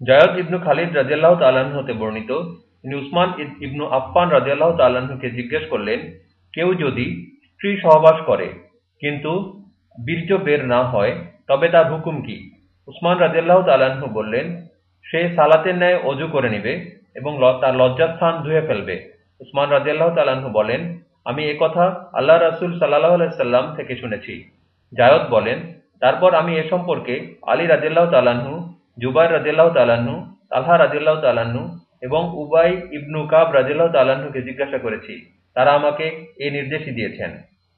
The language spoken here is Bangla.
জায়দ ইবনু খালিদ রাজিয়াল্লাহ তাল্লাহ্ন হতে বর্ণিত, তিনি উসমান ইবনু আফফান রাজিয়াল্লাহ তাল্লাহ্নকে জিজ্ঞেস করলেন, কেউ যদি স্ত্রী সহবাস করে, কিন্তু বীর্য বের না হয়, তবে তার হুকুম কি? উসমান রাজিয়াল্লাহ তাল্লাহ্ন বললেন, সে সালাতের ন্যায় অজু করে নিবে এবং তার লজ্জাস্থান ধুয়ে ফেলবে। উসমান রাজিয়াল্লাহ তাল্লাহ্ন বলেন, আমি এ কথা আল্লাহ রাসুল সাল্লাহ আলাইসাল্লাম থেকে শুনেছি। জায়দ বলেন, তারপর আমি এ সম্পর্কে আলী রাজিয়াল্লাহ তাল্লাহ্ন জুবাইর রাজিল্লাহ তালাহু তালহা রাজিল্লাহ তালাহু এবং উবাই ইবনু কাব রাজিল্লাহ তালাহুকে জিজ্ঞাসা করেছি। তারা আমাকে এই নির্দেশই দিয়েছেন।